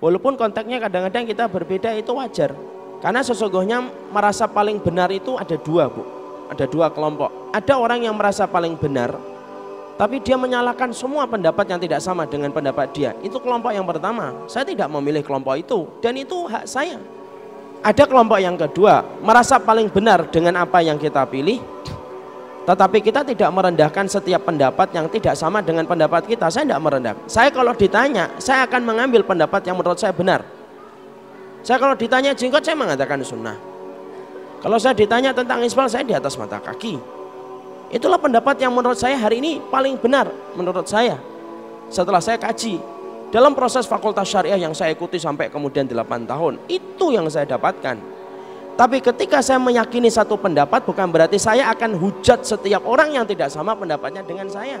Walaupun konteksnya kadang-kadang kita berbeda itu wajar. Karena sesungguhnya merasa paling benar itu ada dua bu. Ada dua kelompok. Ada orang yang merasa paling benar. Tapi dia menyalahkan semua pendapat yang tidak sama dengan pendapat dia. Itu kelompok yang pertama. Saya tidak memilih kelompok itu. Dan itu hak saya. Ada kelompok yang kedua. Merasa paling benar dengan apa yang kita pilih. Tetapi kita tidak merendahkan setiap pendapat yang tidak sama dengan pendapat kita. Saya tidak merendah. Saya kalau ditanya, saya akan mengambil pendapat yang menurut saya benar. Saya kalau ditanya jenggot, saya mengatakan sunnah. Kalau saya ditanya tentang isbal, saya di atas mata kaki. Itulah pendapat yang menurut saya hari ini paling benar menurut saya. Setelah saya kaji dalam proses fakultas syariah yang saya ikuti sampai kemudian 8 tahun, itu yang saya dapatkan. Tapi ketika saya meyakini satu pendapat bukan berarti saya akan hujat setiap orang yang tidak sama pendapatnya dengan saya.